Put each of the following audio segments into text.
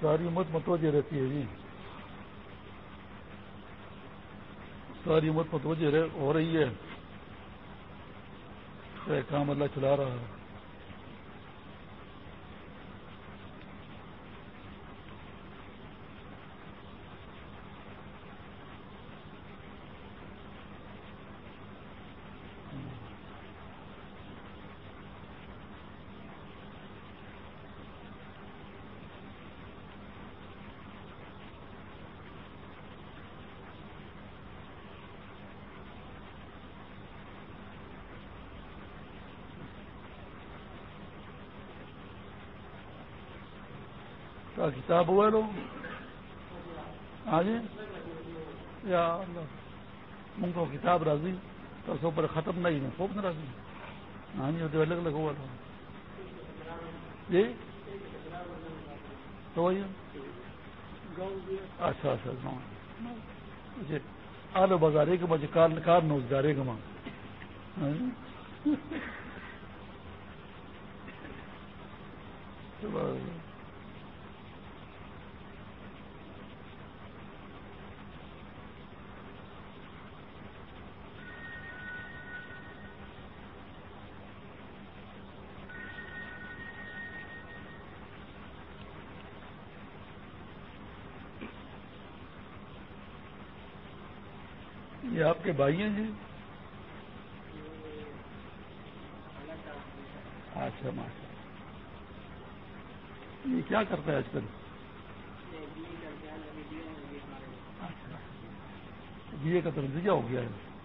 ساری امت متوجہ رہتی ہے جی۔ ساری امت متوجہ ہو رہی ہے۔ کام اللہ چلا رہا ہے۔ کتاب ہوا لوگ ہاں جی؟ یا ان کو کتاب راضی، تو سو پر ختم نہیں ہے خوب نہ راضی ہاں جی تو الگ الگ ہوا تھا۔ جی؟ تو وہی اچھا اچھا گاؤں۔ جی آلو بازارے کے مجھے کار کار نوزگارے کے ماں۔ ہاں جی یہ آپ کے بھائی ہیں جی؟ اچھا ماشاء یہ کیا کرتا ہے آج کل؟ اچھا۔ بی اے کا تو نتیجہ ہو گیا ہے۔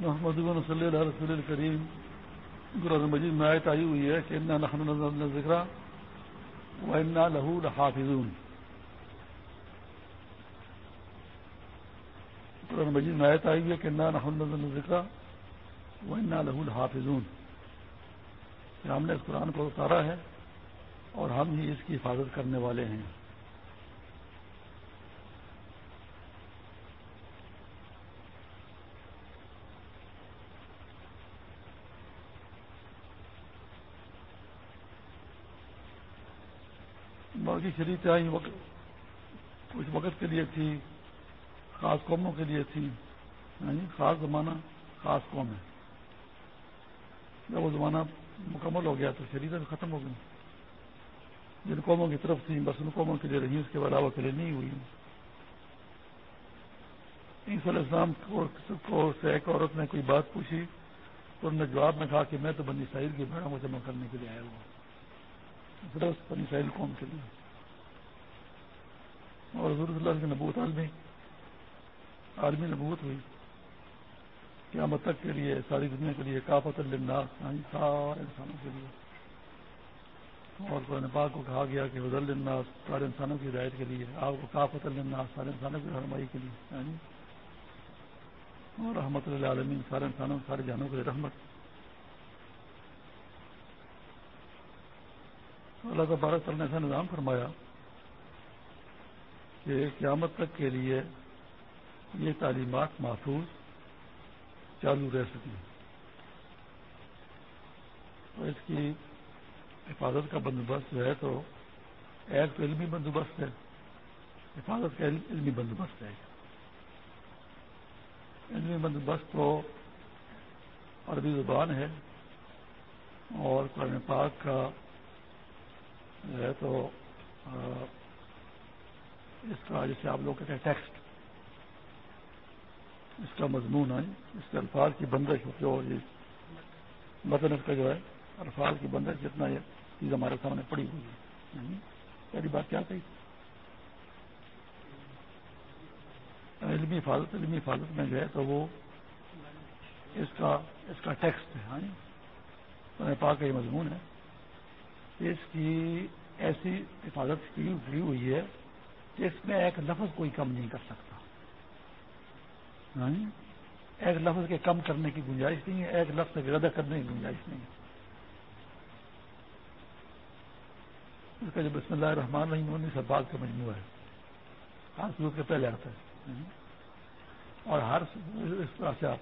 محمد صلی اللہ رسول الکریم قرآن مجید میں آیت آئی ہوئی ہے کہ انا نحن ذکر و انا لہو لحافظون۔ قرآن مجید میں آیت آئی ہوئی ہے کہ انا نحن ذکر و انا لہو لحافظون۔ کہ ہم نے اس قرآن کو اتارا ہے اور ہم ہی اس کی حفاظت کرنے والے ہیں۔ باقی شریف آئی وقت کچھ وقت کے لیے تھی خاص قوموں کے لیے تھی یعنی خاص زمانہ، خاص قوم ہے۔ جب وہ زمانہ مکمل ہو گیا تو شریعت بھی ختم ہو گئی جن قوموں کی طرف تھی بس ان قوموں کے لیے رہی، اس کے علاوہ کے لیے نہیں ہوئی۔ عیسی علیہ السلام کو سے ایک عورت نے کوئی بات پوچھی تو انہوں نے جواب میں کہا کہ میں تو بنی سعید کی بھیڑوں کو جمع کرنے کے لیے آیا ہوں۔ درست بنی سعید قوم کے لیے۔ اور حضور اللہ کی نبوت عالمی عالمی نبوت ہوئی۔ قیامت تک کے لیے، ساری دنیا کے لیے کافت الناس یعنی سارے انسانوں کے لیے۔ اور قرآن پاک کو کہا گیا کہ حضر الناس سارے انسانوں کی ہدایت کے لیے، آپ کو کافت الناس سارے انسانوں کی رہنمائی کے لیے یعنی- اور رحمت اللہ عالمین سارے انسانوں، سارے جانوں کے لیے رحمت۔ اللہ تبارک نے ایسا نظام فرمایا کہ قیامت تک کے لیے یہ تعلیمات محفوظ چالو رہ سکیں۔ تو اس کی حفاظت کا بندوبست جو ہے تو ایک تو علمی بندوبست ہے۔ حفاظت کا علمی بندوبست ہے۔ علمی بندوبست تو عربی زبان ہے اور قرآن پاک کا جو ہے تو اس کا جیسے آپ لوگ کہتے ہیں ٹیکسٹ، اس کا مضمون ہے، اس کے الفاظ کی بندش جو متن اس کا جو ہے، الفاظ کی بندش جتنا یہ چیز ہمارے سامنے پڑی ہوئی ہے۔ یعنی پہلی بات کیا کہی؟ علمی حفاظت علمی حفاظت میں جو ہے تو وہ اس کا اس کا ٹیکسٹ ہے ہاں پاک کا یہ مضمون ہے۔ اس کی ایسی حفاظت کی ہوئی ہے کہ اس میں ایک لفظ کوئی کم نہیں کر سکتا۔ یعنی ایک لفظ کے کم کرنے کی گنجائش نہیں ہے، ایک لفظ کے زیادہ کرنے کی گنجائش نہیں ہے۔ اس کا جو بسم اللہ الرحمن الرحیم انیس اباد کا مجموعہ ہے۔ ہر صورت کے پہلے آتا ہے۔ اور ہر اس طرح سے آپ،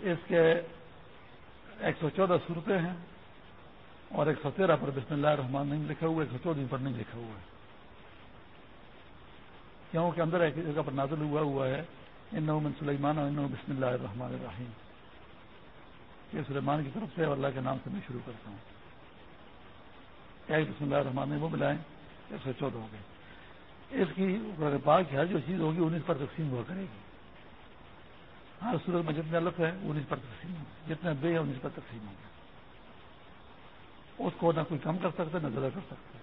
اس کے ایک سو چودہ صورتیں ہیں۔ اور ایک سو تیرہ پر بسم اللہ الرحمن نہیں لکھا ہوا ہے، ایک سو چودہ پر نہیں لکھا ہوا ہے۔ کیوں کے اندر ایک جگہ پر نازل ہوا ہوا ہے ان من سلیمان اور بسم اللہ الرحمن الرحیم۔ یہ سلیمان کی طرف سے اللہ کے نام سے میں شروع کرتا ہوں۔ ایک بسم اللہ الرحمن وہ ملائیں ایک سو چودہ ہو گئے۔ اس کی پاک ہر جو چیز ہوگی انیس پر تقسیم ہوا کرے گی۔ ہر صورت میں جتنے الف ہیں انیس پر تقسیم ہوں جتنے بے ہیں انیس پر تقسیم ہوں گے اس کو نہ کوئی کم کر سکتا، نہ زیادہ کر سکتا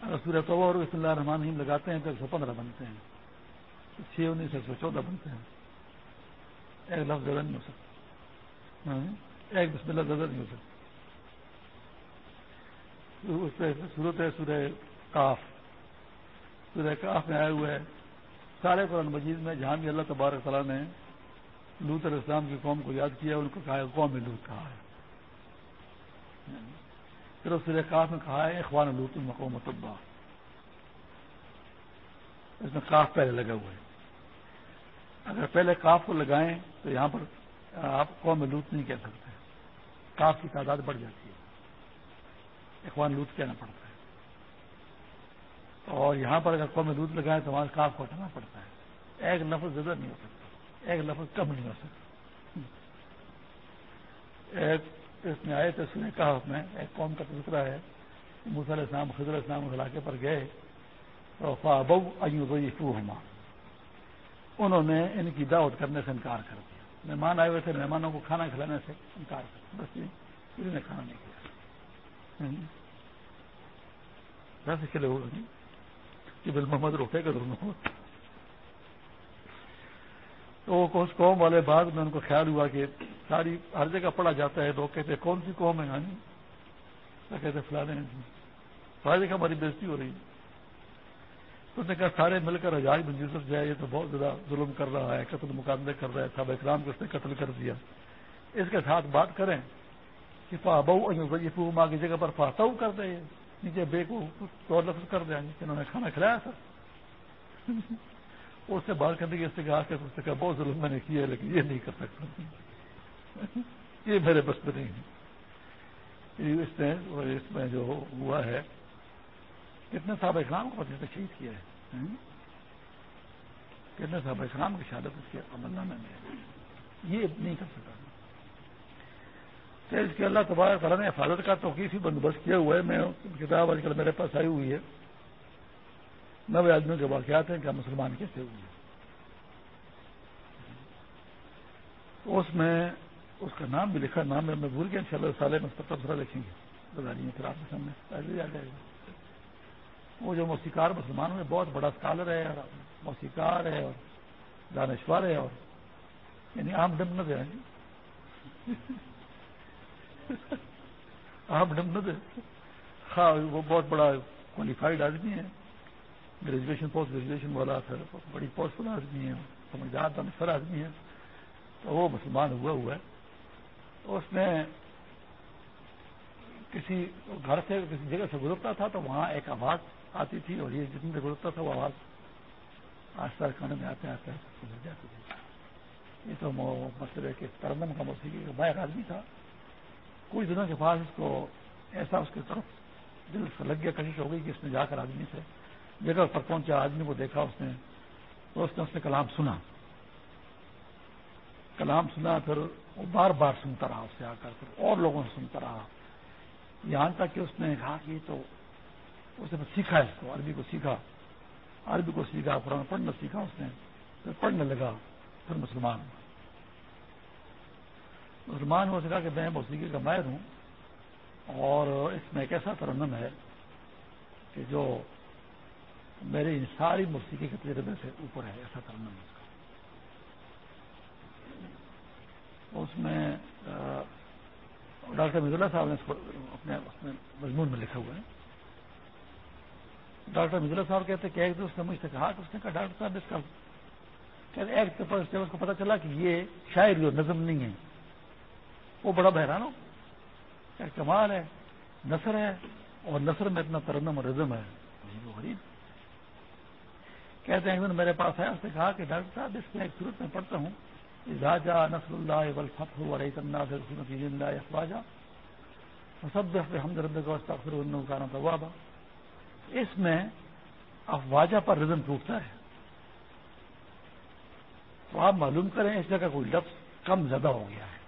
اگر سورہ توبہ اور بسم اللہ الرحمن الرحیم لگاتے ہیں تو ایک سو پندرہ بنتے ہیں۔ چھ انیس ایک سو چودہ بنتے ہیں۔ ایک لفظ زیادہ نہیں ہو سکتا۔ ہاں؟ ایک بسم اللہ زیادہ نہیں ہو سکتا۔ صورت ہے، سورہ کاف۔ سورہ کاف میں آئے ہوئے سارے قرآن مجید میں جہاں بھی اللہ تبارک تعالیٰ نے لوت علیہ السلام کی قوم کو یاد کیا، ان کو کہا ہے، قوم لوت کہا ہے۔ پھر سورہ کاف میں کہا ہے اخوان لوت المقوم طبا اس میں کاف پہلے لگا ہوا ہے۔ اگر پہلے کاف کو لگائیں تو یہاں پر آپ قوم لوت نہیں کہہ سکتے۔ کاف کی تعداد بڑھ جاتی ہے۔ اخوان لوت کہنا پڑتا ہے۔ اور یہاں پر اگر قوم لوت لگائیں تو وہاں کاف کو ہٹانا پڑتا ہے۔ ایک لفظ زیادہ نہیں ہو سکتا۔ ایک لفظ کم نہیں ہو سکتا۔ ایک اس میں آئے تو سنے کہا، میں ایک قوم کا تذکرہ ہے۔ علیہ السلام خضر السلام اس علاقے پر گئے۔ تو فابو ہوما انہوں نے ان کی دعوت کرنے سے انکار کر دیا۔ مہمان آئے ہوئے تھے، مہمانوں کو کھانا کھلانے سے انکار کر بس کسی نے کھانا نہیں کیا ویسے کھلے ہوئے کہ بل محمد روکے گا دونوں۔ تو اس قوم والے بعد میں ان کو خیال ہوا کہ ساری ہر جگہ پڑا جاتا ہے، لوگ کہتے ہیں، کون سی قوم ہے یعنی کہتے فلانے ساری جگہ ہماری بےزتی ہو رہی ہے۔ تو نے کہا، سارے مل کر اجاج بن یوسف جائے، یہ تو بہت زیادہ ظلم کر رہا ہے، قتل مقابلے کر رہا ہے صاحب اکرام کو اس نے قتل کر دیا۔ اس کے ساتھ بات کریں کہ پا بہو ماں کی جگہ پر فاتو کر دے نیچے بے کو لفظ کر دیں یعنی کہ انہوں نے کھانا کھلایا تھا۔ اس سے بات کرنے کی اس سے کہا کہ اس سے کہا بہت ظلم میں نے کیا ہے لیکن یہ نہیں کر سکتا۔ یہ میرے بس میں نہیں ہے۔ اس نے اس میں جو ہوا ہے، کتنے صاحب اکرام کو پتہ شہید کیا ہے؟ کتنے صاحب اکرام کی شہادت اس کے عمل نامے میں یہ نہیں کر سکتا۔ کہ اس کے اللہ تبارک تعالیٰ نے حفاظت کا تو کسی بندوبست کیا ہوا ہے۔ میں، کتاب آج کل میرے پاس آئی ہوئی ہے۔ نوے آدمیوں کے واقعات ہیں کہ مسلمان کیسے ہوئے اس میں اس کا نام بھی لکھا، نام میں بھول گیا ان شاء اللہ سالے میں اس پر تبصرہ لکھیں گے۔ پھر آپ کے سامنے۔ آ جائے گا۔ وہ جو موسیقار مسلمانوں میں بہت بڑا اسکالر ہے اور موسیقار ہے اور دانشور ہے اور یعنی عام ڈم نہ دے عام ڈم نہ دے ہاں وہ بہت بڑا کوالیفائڈ آدمی ہے گریجویشن پوسٹ گریجویشن والا پھر بڑی پوسٹ والا آدمی ہے سمجھدار دانشور آدمی ہے تو وہ مسلمان ہوا ہوا ہے اس نے کسی گھر سے کسی جگہ سے گزرتا تھا تو وہاں ایک آواز آتی تھی اور یہ جتنے سے گزرتا تھا وہ آواز آج کھانے میں آتے آتے گزر جاتی تھی یہ تو مسئلہ کہ ترنم کا موسیقی کا باہر آدمی تھا کچھ دنوں کے بعد اس کو ایسا اس کی طرف دل سے لگ گیا کشش ہو گئی کہ اس نے جا کر آدمی سے جگہ پر پہنچا آدمی کو دیکھا اس نے تو اس نے اس نے کلام سنا۔ کلام سنا پھر وہ بار بار سنتا رہا اس سے آ کر، پھر اور لوگوں سے سنتا رہا۔ یہاں تک کہ اس نے کہا کہ تو اس نے سیکھا اس کو، عربی کو سیکھا۔ عربی کو سیکھا، قرآن پڑھنا سیکھا اس نے۔ پھر پڑھنے لگا، پھر مسلمان مسلمان ہو سکا کہ میں موسیقی کا ماہر ہوں اور اس میں ایک ایسا ترنم ہے کہ جو میری ساری موسیقی کے تجربے سے اوپر ہے، ایسا ترنم ہے اس میں ڈاکٹر مزولہ صاحب نے اپنے اپنے مضمون میں لکھا ہوا ہے۔ ڈاکٹر مزولہ صاحب کہتے کہ ایک دوست نے مجھ سے کہا کہ اس نے کہا، ڈاکٹر صاحب اس کا ایک اس کو پتا چلا کہ یہ شاعری اور نظم نہیں ہے۔ وہ بڑا بحران ہو۔ کیا کمال ہے، نثر ہے اور نثر میں اتنا ترنم اور رزم ہے۔ غریب کہتے ہیں میرے پاس ہے اس نے کہا کہ ڈاکٹر صاحب، اس میں ایک صورت میں پڑھتا ہوں. راجا نصر اللہ والفتح والعیت اللہ اخواجہ فصدق بحمد ربک واستغفر انه اس میں افواجہ پر رزم ٹوٹتا ہے. تو آپ معلوم کریں، اس جگہ کوئی لفظ کم زیادہ ہو گیا ہے.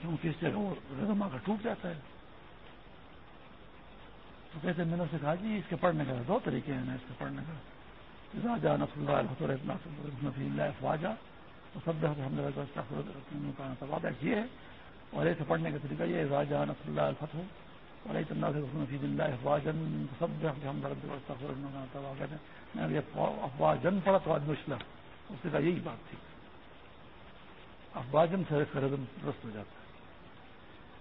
کیونکہ اس جگہ وہ رزم آ کر ٹوٹ جاتا ہے. تو کہتے ہیں، میں نے اسے کہا جی اس کے پڑھنے کا دو طریقے ہیں اس کے پڑھنے کا۔ راجا نف اللہ خواجہ سب ہم نے تبادہ کیے ہے اور ایسے پڑھنے کا طریقہ یہ راجا نف اللہ الفتح، اور ایک نفید اللہ افواجن سب ہم افواجن پڑا تو آدمی اسلم اس سے کہا یہی بات تھی۔ افواجن سے رزم درست ہو جاتا ہے۔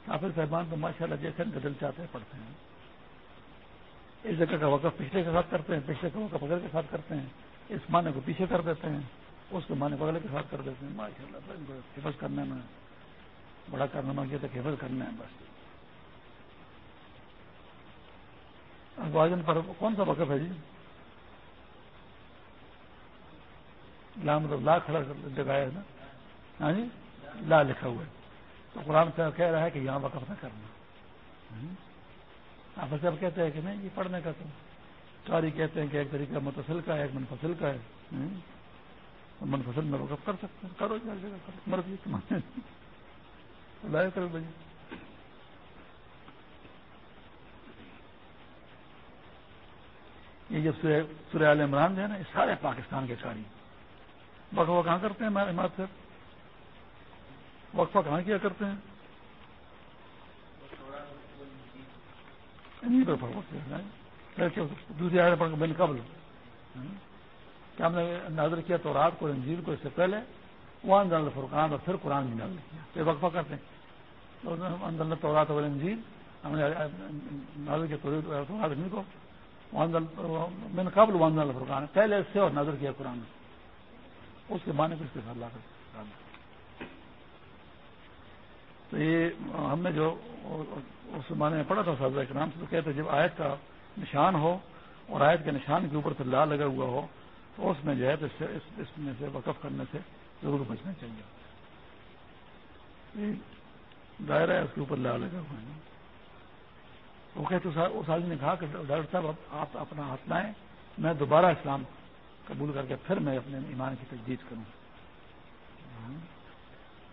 کافر صاحبان تو ماشاء اللہ جیسے دل چاہتے ہیں پڑھتے ہیں۔ اس جگہ کا وقف پچھلے کے ساتھ کرتے ہیں، پچھلے کا وقف اگلے کے ساتھ کرتے ہیں۔ اس معنی کو پیچھے کر دیتے ہیں، اس کے معنی کو اگلے کے ساتھ کر دیتے ہیں۔ ماشاء اللہ حفظ کرنے میں بڑا کارنامہ کیا تھا، حفظ کرنا ہے بس۔ پر کون سا وقف ہے جی؟ لا مطلب لا کھڑا جگایا ہے نا۔ ہاں جی؟ لا لکھا ہوا ہے۔ تو قرآن سے کہہ رہا ہے کہ یہاں وقف نہ کرنا۔ آپ صاحب کہتے ہیں کہ نہیں یہ پڑھنے کا تو۔ چاری کہتے ہیں کہ ایک طریقہ متصل کا ہے، ایک منفصل کا ہے۔ منفصل میں وقف کر سکتے ہیں۔ کرو جگہ مرضی لائے کرو بھائی۔ یہ جب سریال عمران جو ہے نا، یہ سارے پاکستان کے کاری وقفہ کہاں کرتے ہیں؟ ہمارے مات سے وقفہ کہاں کیا کرتے ہیں؟ دوسری آئے پڑھ بن قبل کیا ہم؟ نے نظر کیا تو رات کو انجیر کو، اس سے پہلے وہ اندر فرقان اور پھر قرآن بھی نازل کیا۔ پھر وقفہ کرتے ہیں۔ اندر تو رات اور انجیر ہم نے نازل کیا انجیر کو من قبل وہ اندر فرقان پہلے اس سے اور نظر کیا قرآن اس کے معنی کو اس کے ساتھ لا کر۔ تو یہ ہم نے جو اس زمانے میں پڑھا تھا سازا کے نام سے تو کہتے جب آیت کا نشان ہو اور آیت کے نشان کے اوپر سے لا لگا ہوا ہو تو اس میں جو ہے اس میں سے وقف کرنے سے ضرور بچنا چاہیے۔ دائرہ ہے اس کے اوپر لا لگا ہوا ہے۔ وہ کہتے اس آدمی نے کہا کہ ڈاکٹر صاحب آپ اپنا ہاتھ لائیں، میں دوبارہ اسلام قبول کر کے پھر میں اپنے ایمان کی تجدید کروں۔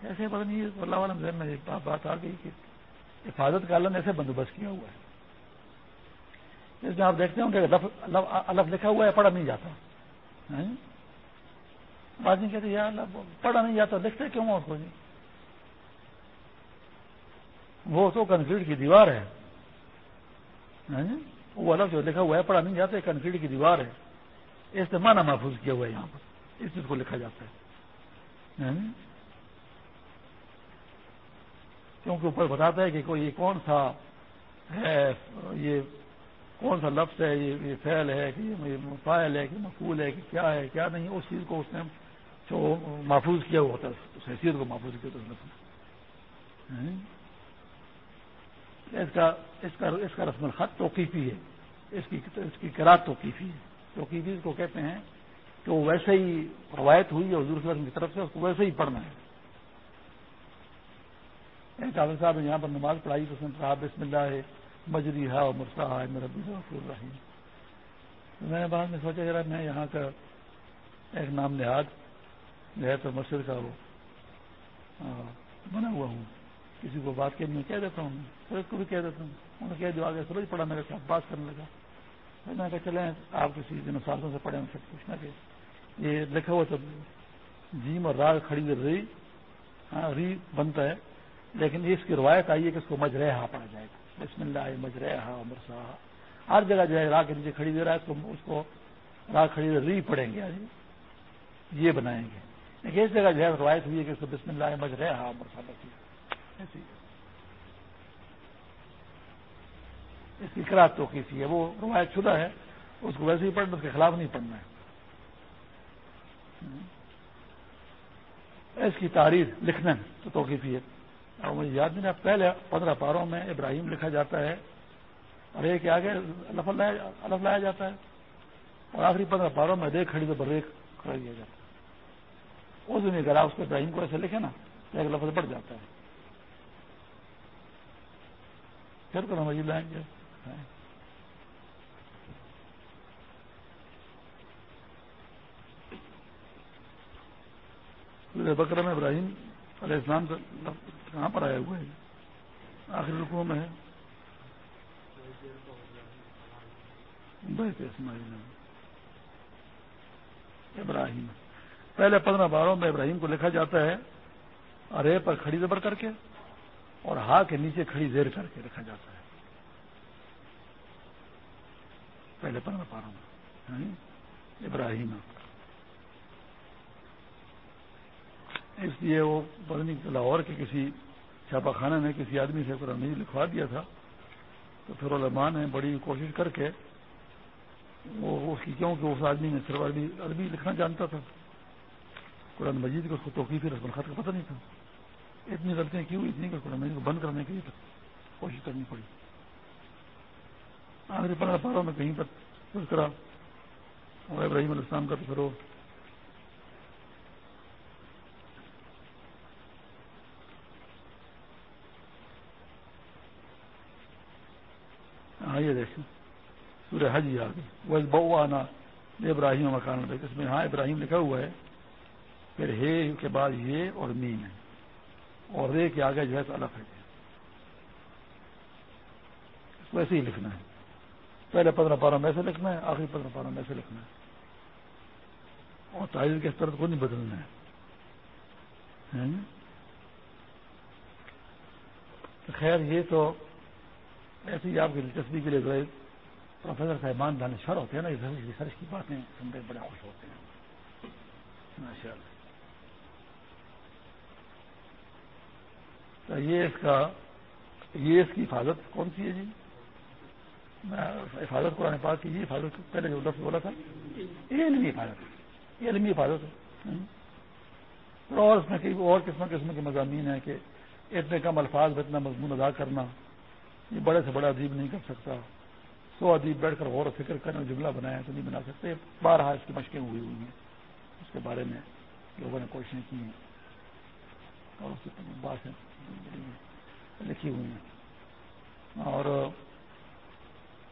ایسے پتہ نہیں اللہ عالم ذہن میں ایک بات آ گئی کہ حفاظت کا اللہ نے ایسے بندوبست کیا ہوا ہے۔ اس میں آپ دیکھتے ہوں کہ الف لکھا ہوا ہے، پڑھا نہیں جاتا۔ ہاں؟ بات نہیں کہتے یار پڑھا نہیں جاتا، لکھتے کیوں اس کو وہ تو کنکریٹ کی دیوار ہے۔ ہاں؟ وہ الگ جو لکھا ہوا ہے، پڑھا نہیں جاتا کنکریٹ کی دیوار ہے۔ اس نے مانا محفوظ کیا ہوا ہے یہاں پر۔ اس چیز کو لکھا جاتا ہے۔ ہاں؟ کیونکہ اوپر بتاتا ہے کہ کوئی کون سا ہے، یہ کون سا لفظ ہے، یہ فیل ہے کہ یہ فائل ہے، کہ مقبول ہے، کہ کیا ہے، کیا نہیں، اس چیز کو اس نے جو محفوظ کیا ہوا ہوتا ہے اس حیثیت کو محفوظ کیا ہوتا ہے اس کا اس کا اس کا رسم الخط توقیفی ہے۔ اس کی اس کی کراط توقیفی ہے۔ توقیفی اس کو کہتے ہیں کہ وہ ویسے ہی روایت ہوئی ہے، حضور صلی کی طرف سے اس کو ویسے ہی پڑھنا ہے۔ ایک حافظ صاحب نے یہاں پر نماز پڑھائی تو اس نے کہا، بسم اللہ ہے مجری ہے اور مرسا ہے میرا رفیع رحیم میں نے بعد میں سوچا ذرا میں یہاں کا ایک نام نہاد جو ہے تو مسجد کا وہ بنا ہوا ہوں۔ کسی کو بات کے میں کہہ دیتا ہوں پھر کو بھی کہہ دیتا ہوں۔ انہوں نے کہہ جو آگے سروج پڑا میرے ساتھ بات کرنے لگا۔ میں نے کہا، چلیں، آپ کسی دن ساتھوں سے پڑھے ان سے پوچھنا کہ یہ لکھا ہوا تو جیم اور راگ کھڑی ہوئی، ری ہاں ری بنتا ہے۔ لیکن اس کی روایت آئی ہے کہ اس کو مجرے ہا پڑا جائے گا۔ بسم اللہ مجرے ہا مرسا ہر جگہ جو ہے راگ کے نیچے کھڑی دے رہا ہے اس کو راگ کھڑی ری پڑیں گے۔ یعنی یہ بنائیں گے۔ لیکن اس جگہ جو ہے روایت ہوئی ہے کہ اس کو بسم اللہ مجرے ہا مرسا بچی اس کی کراط تو کسی ہے۔ وہ روایت شدہ ہے۔ اس کو ویسے ہی پڑھنا، اس کے خلاف نہیں پڑھنا ہے۔ اس کی تاریخ لکھنا تو توقیفی ہے۔ اور مجھے یاد نہیں پہلے پندرہ پاروں میں ابراہیم لکھا جاتا ہے اور ایک آگے الف لایا جاتا ہے اور آخری پندرہ پاروں میں دیکھ کھڑی تو بریک کھڑا دیا جاتا ہے۔ اس دن اگر آپ اس کو ابراہیم کو ایسے لکھے نا، تو ایک لفظ بڑھ جاتا ہے۔ پھر تو مجھے لائیں گے۔ بکرم ابراہیم علیہ السلام کہاں پر آئے ہوئے ہیں آخری رکو میں ہے۔ ابراہیم۔ پہلے پندرہ باروں میں ابراہیم کو لکھا جاتا ہے، ارے پر کھڑی زبر کر کے اور ہا کے نیچے کھڑی زیر کر کے رکھا جاتا ہے۔ پہلے پندرہ پاروں میں۔ یعنی ابراہیم۔ اس لیے وہ بدنی لاہور کے کسی چھاپا خانے نے کسی آدمی سے قرآن لکھوا دیا تھا۔ تو پھر علماء نے بڑی کوشش کر کے وہ اس کی کیوں کہ اس آدمی نے صرف عربی عربی لکھنا جانتا تھا۔ قرآن مجید کو اس کو توقیفی رسم الخط کا پتہ نہیں تھا۔ اتنی غلطیاں کی ہوئی؟ تھیں کہ قرآن مجید کو بند کرنے کے لیے کوشش کرنی پڑی۔ آخری پندرہ پاروں میں کہیں پر کرا اور ابراہیم علیہ السلام کا تو پھر ہاں یہ دیکھیں۔ سورہ حج آ گئی وہ بہو آنا ابراہیم مکان اس میں ہاں ابراہیم لکھا ہوا ہے پھر ہے کے بعد یہ اور مین ہے۔ اور رے کے آگے جو ہے تو الگ ہے۔ ویسے ہی لکھنا ہے۔ پہلے پندرہ پارہ میں سے لکھنا ہے، آخری پندرہ پارہ میں سے لکھنا ہے۔ اور تاریخ کے استر کو نہیں بدلنا ہے۔ ہاں؟ خیر، یہ تو ایسے ہی آپ کی دلچسپی کے لیے پروفیسر صاحبان دانشور ہوتے ہیں نا ریسرچ کی باتیں سن کے بڑے خوش ہوتے ہیں۔ ماشاء اللہ تو یہ اس کا، یہ اس کی حفاظت کون سی ہے جی؟ حفاظت قرآن پاک کی یہ حفاظت پہلے جو لفظ بولا تھا یہ علمی حفاظت۔ یہ علمی حفاظت ہے۔ اور اس میں کئی اور قسم قسم کے مضامین ہیں کہ اتنے کم الفاظ میں اتنا مضمون ادا کرنا۔ یہ بڑے سے بڑا ادیب نہیں کر سکتا۔ سو ادیب بیٹھ کر غور و فکر کرنے جملہ بنایا تو نہیں بنا سکتے۔ بارہ اس کی مشقیں ہوئی ہوئی ہیں۔ اس کے بارے میں لوگوں نے کوششیں کی ہیں۔ اور اس کی باتیں لکھی ہوئی ہیں۔ اور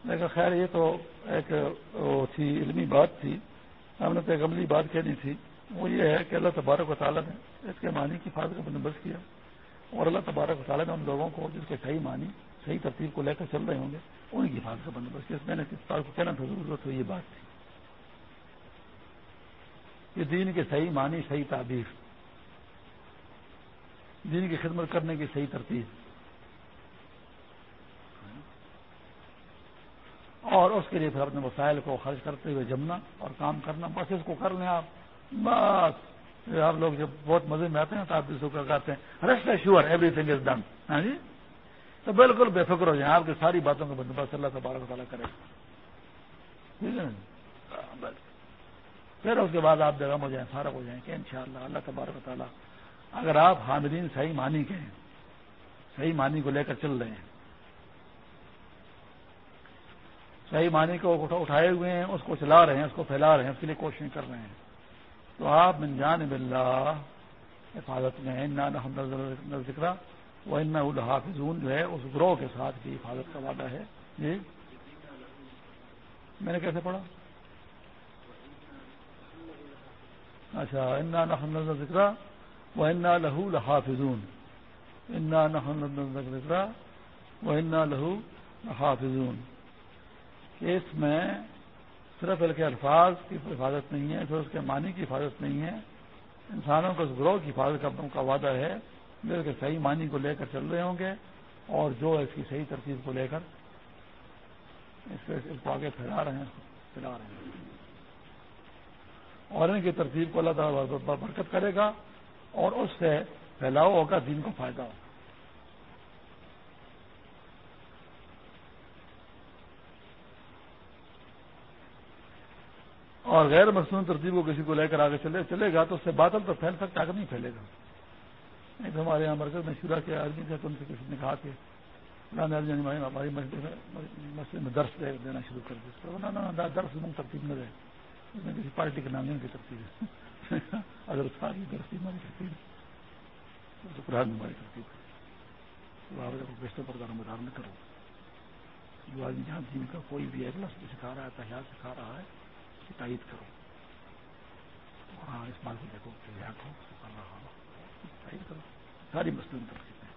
لیکن خیر، یہ تو ایک تھی، علمی بات تھی۔ ہم نے تو ایک عملی بات کہنی تھی۔ وہ یہ ہے کہ اللہ تبارک و تعالیٰ نے اس کے معنی کی حفاظت کا بندوبست کیا۔ اور اللہ تبارک و تعالیٰ نے ان لوگوں کو جس کے صحیح معنی صحیح ترتیب کو لے کر چل رہے ہوں گے، ان کی حفاظت کا بندوبست کیا۔ میں نے کس بات کو کہنا تھا؟ ضرورت ہو یہ بات تھی۔ یہ دین کے صحیح معنی، صحیح تعبیر۔ دین کی خدمت کرنے کی صحیح ترتیب۔ اور اس کے لیے پھر اپنے وسائل کو خرچ کرتے ہوئے جمنا اور کام کرنا، بس اس کو کر لیں آپ۔ بس۔ آپ لوگ جب بہت مزے میں آتے ہیں تو آپ دوسروں کا کہتے ہیں۔ Rest sure everything is done ہاں جی؟ تو بالکل بے فکر ہو جائیں۔ آپ کی ساری باتوں کا بندوبست اللہ تبارک تعالیٰ کرے ٹھیک ہے جی؟ ہاں، پھر اس کے بعد آپ بیگم ہو جائیں، فارغ ہو جائیں کہ انشاءاللہ اللہ اللہ تبارک تعالیٰ اگر آپ حامدین صحیح معنی کے ہیں، صحیح معنی کو لے کر چل رہے ہیں، صحیح معنی کو اٹھائے ہوئے ہیں، اس کو چلا رہے ہیں، اس کو پھیلا رہے ہیں، اس کے لیے کوششیں کر رہے ہیں، تو آپ من جان بلّہ حفاظت میں ذکر وہ ان الحافظون جو ہے، اس گروہ کے ساتھ بھی حفاظت کا وعدہ ہے۔ جی۔ میں نے کیسے پڑھا؟ اچھا انا نحن ذکر وہ انا لہو لحافظون۔ انا نحن ذکر وہ انا لہو لحافظون۔ اس میں صرف کے الفاظ کی حفاظت نہیں ہے پھر اس کے معنی کی حفاظت نہیں ہے۔ انسانوں کو اس گروہ کی حفاظت کا وعدہ ہے۔ کہ صحیح معنی کو لے کر چل رہے ہوں گے اور جو اس کی صحیح ترتیب کو لے کر اس کو آگے پھیلا رہے ہیں۔ پھیلا رہے ہیں۔ اور ان کی ترتیب کو اللہ تعالیٰ برکت کرے گا اور اس سے پھیلاؤ ہوگا دین کو فائدہ ہوگا۔ اور غیر مصنوعی ترتیب کو کسی کو لے کر آگے چلے چلے گا تو اس سے بادل تو پھیل سکتا اگر نہیں پھیلے گا۔ ایک ہمارے یہاں مرکز میں شورا کے آدمی تھے تو ان سے کسی نے کہا کہ ہماری مسئلے میں درس دینا شروع کر دیا درس من ترتیب نہ رہے اس میں کسی پارٹی کے نام نہیں کی ترتیب ہے۔ اگر اس کی درس ہماری ترتیب ہے۔ تو قرآن ہماری ترتیب ہے۔ آپ رشتے پر دار مدار نہ کرو۔ جو آدمی جہاں دین کا کوئی بھی ایک سکھا رہا ہے، تحیات سکھا رہا ہے کی تائید کرو۔ ہاں اس بات کو دیکھو کہ یاد ہو ساری مسلم ترتیب ہے۔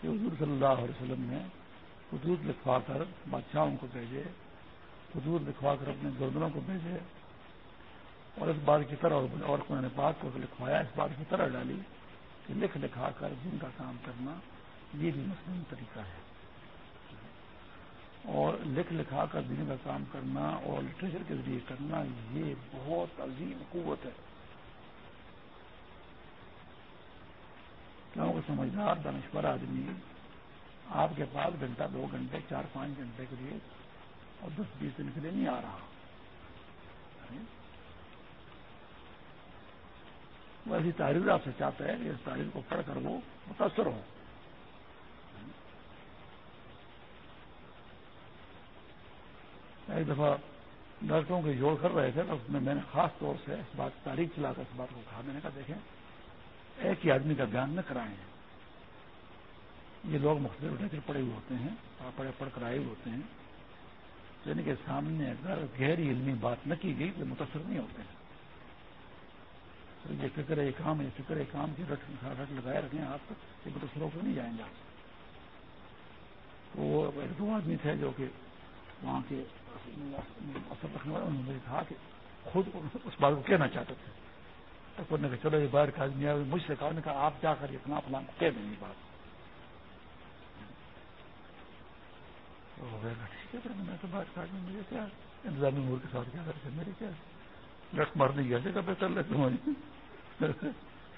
کہ حضور صلی اللہ علیہ وسلم نے حضور لکھوا کر بادشاہوں کو بھیجے حضور لکھوا کر اپنے گردنوں کو بھیجے، اور اس بات کی طرح اور قرآن پاک کو لکھوایا، اس بات کی طرح ڈالی کہ لکھ لکھا کر جن کا کام کرنا، یہ بھی مسلم طریقہ ہے۔ اور لکھ لکھا کر دینے کا کام کرنا اور لٹریچر کے ذریعے کرنا، یہ بہت عظیم قوت ہے۔ کیونکہ سمجھدار دانشور آدمی آپ کے پاس گھنٹہ، دو گھنٹے، چار پانچ گھنٹے کے لیے اور دس بیس دن کے لیے نہیں آ رہا۔ وہ ایسی تحریر آپ سے چاہتا ہے کہ اس تحریر کو پڑھ کر وہ متاثر ہو۔ ایک دفعہ ڈاکٹروں کے جوڑ کر رہے تھے تو اس میں میں نے خاص طور سے اس بات تاریخ چلا کر اس بات کو کہا۔ میں نے کہا، دیکھیں، ایک ہی آدمی کا بیان نہ کرائے ہیں یہ لوگ مختلف اٹھے کر پڑے ہوئے ہوتے ہیں پڑھے پڑھ کر آئے ہوئے ہوتے ہیں۔ تو ان کے سامنے اگر گہری علمی بات نہ کی گئی تو متاثر نہیں ہوتے ہیں۔ یہ فکر ہے کام ہے فکر ہے کام کی رٹ رٹ لگائے رکھیں آپ یہ متاثر ہو کر نہیں جائیں گے۔ آپ تو وہ ایک دو آدمی تھے جو کہ وہاں کے اثر رکھنے والے انہوں نے کہا کہ خود اس بات کو کہنا چاہتے تھے۔ تو انہوں نے کہا، چلو یہ باہر کا آدمی آئے مجھ سے کہا، انہوں نے کہا، آپ جا کر اتنا فلان کہہ دیں گے بات۔ ٹھیک ہے میں تو بات کر مجھے کیا انتظامی امور کے ساتھ کیا کرتے میرے کیا؟ لٹ مارنے کی ایسے کب کر لیتے ہوں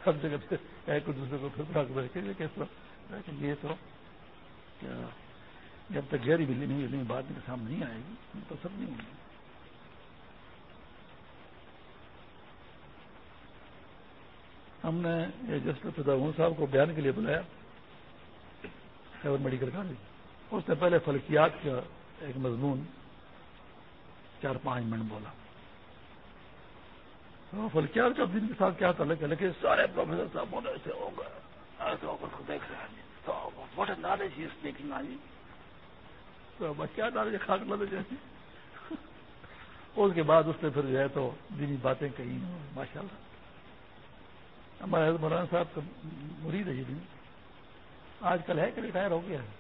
سب جگہ پہ ایک دوسرے کو پھر یہ تو کیا؟ جب تک گہری بلی نہیں بلی بات کے سامنے نہیں آئے گی تو سب نہیں ہوگی۔ ہم نے جسٹس صاحب کو بیان کے لیے بلایا، خیبر میڈیکل کالج۔ اس نے پہلے فلکیات کا ایک مضمون چار پانچ منٹ بولا۔ تو فلکیات کا دن کے ساتھ کیا تعلق ہے؟ لیکن سارے پروفیسر صاحب بولے ایسے ہو گئے، ایسے ہو کر دیکھ رہے ہیں۔ نالج آئی تو کیا نالج خاص نالج ہے اس کے بعد اس نے پھر جو ہے تو دینی باتیں کہی ماشاء اللہ ہمارے مولانا صاحب کا مرید ہے یہ دن آج کل ہے کہ ریٹائر ہو گیا ہے؟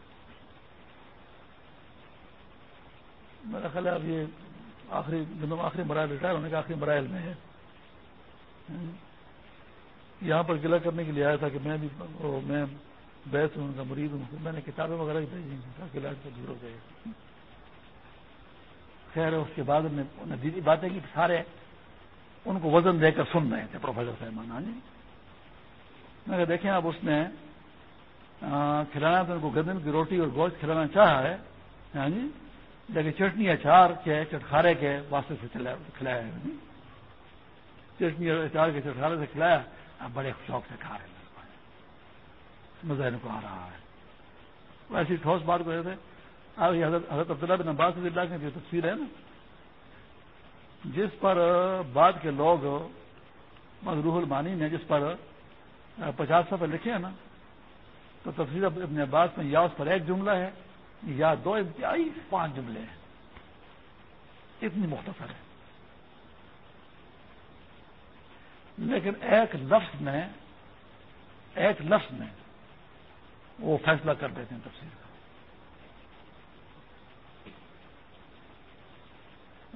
میرا خیال ہے اب یہ آخری دنوں آخری مرائل ریٹائر ہونے کا آخری مرائل میں ہے یہاں پر گلا کرنے کے لیے آیا تھا کہ میں بھی میں بیس ہوں ان کا مریض ہوں میں نے کتابیں وغیرہ بھیجی تاکہ علاج کو دور ہو جائے۔ خیر اس کے بعد انہوں نے دیدی باتیں کی، سارے ان کو وزن دے کر سن رہے تھے، پروفیسر صاحب ہاں جی۔ میں دیکھیں اب اس نے کھلانا تو ان کو گندم کی روٹی اور گوشت کھلانا چاہا ہے ہاں جی لیکن چٹنی اچار کے، چٹخارے کے واسطے سے کھلایا ہے ہاں جی۔ چٹنی اور اچار کے چٹخارے سے کھلایا اب بڑے شوق سے کھا رہے ہیں مزہ ان کو آ رہا ہے۔ ایسی ٹھوس بات کر رہے تھے اب یہ حضرت عبداللہ بن عباس رضی اللہ کی جو تفصیل ہے نا، جس پر بعد کے لوگ روح المانی نے جس پر پچاس سفر لکھے ہیں نا، تو تفصیل اپنے عباس میں یا اس پر ایک جملہ ہے، یا دو انتہائی پانچ جملے ہیں۔ اتنی مختصر ہے۔ لیکن ایک لفظ میں، ایک لفظ میں وہ فیصلہ کر دیتے ہیں تفصیل کا۔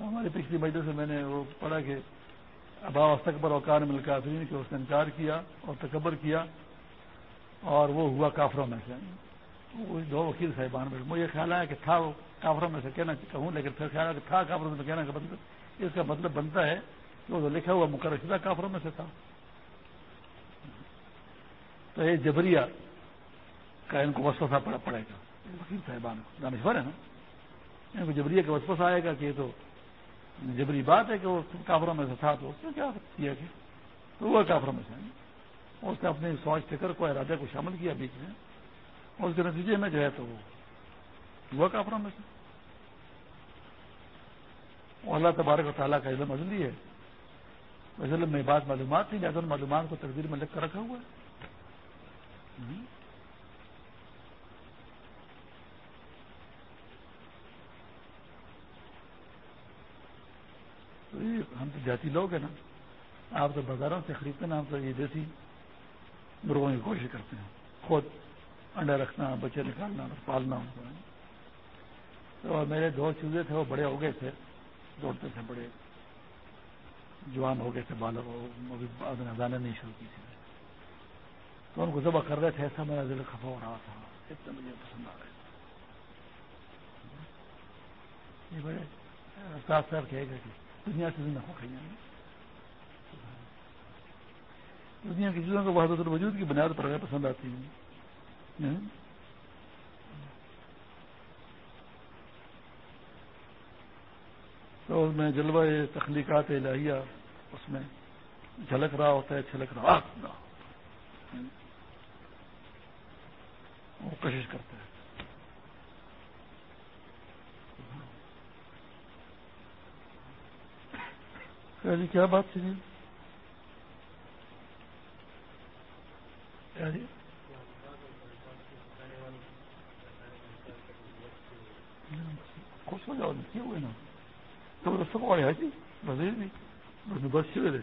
ہماری پچھلی مجلس سے میں نے وہ پڑھا کہ ابا استقبر اوکار مل کافرین کے اس نے انکار کیا اور تکبر کیا اور وہ ہوا کافروں میں سے۔ دو وکیل صاحبان میں مجھے خیال آیا کہ تھا وہ کافروں میں سے کہنا کہوں، لیکن پھر خیال آیا کہ تھا کافروں میں سے کہنا کہ مطلب- اس کا مطلب بنتا ہے کہ وہ لکھا ہوا مقرر شدہ کافروں میں سے تھا۔ تو یہ جبریہ کا ان کو وسوسہ پڑا پڑے گا۔ وکیل صاحبان دانشور ہے نا؟ یعنی ان کو جبریہ کا وسوسہ آئے گا کہ یہ تو جبری بات ہے کہ وہ کافروں میں سے تھا تو اس نے کیا کیا کہ؟ تو وہ کافروں میں سے۔ اس نے اپنی سوچ فکر کو ارادے کو شامل کیا بیچ میں۔ اور اس کے نتیجے میں جو ہے تو وہ کافروں میں سے۔ اللہ تبارک و تعالیٰ کا علم ازلی ہے۔ علم میں بات معلومات نہیں لہٰذا معلومات کو تقدیر میں لکھ کر رکھا ہوا ہے تو یہ ہم تو جاتی لوگ ہیں نا، آپ تو بازاروں سے خریدتے نا ہم تو یہ دیسی مرغوں کی کوشش کرتے ہیں۔ خود انڈا رکھنا، بچے نکالنا اور پالنا۔ تو میرے دو چوزے تھے، وہ بڑے ہو گئے تھے، دوڑتے تھے بڑے۔ جوان ہو گئے تھے بالوں جانے نہیں شروع کی تھی۔ تو ان کو ذبح کر رہے تھے، ایسا میرا دل خفا ہو رہا تھا۔ اتنے مجھے پسند آ رہے تھے یہ بڑے صاف صاحب کہے گا کہ دنیا سے زندہ ہو دنیا کی چیزوں کو بہت وجود کی بنیاد پر پسند آتی ہیں۔ ہاں؟ تو اس میں جلوہ تخلیقات الہیہ، اس میں جھلک رہا ہوتا ہے، چھلک رہا ہاں؟ وہ کوشش کرتا ہے۔ جی کیا بات تھی؟ جی خوش ہو جاؤ کیوں ہوئے نا؟ تو سب ہے جی بس بھی۔ بس بس چلے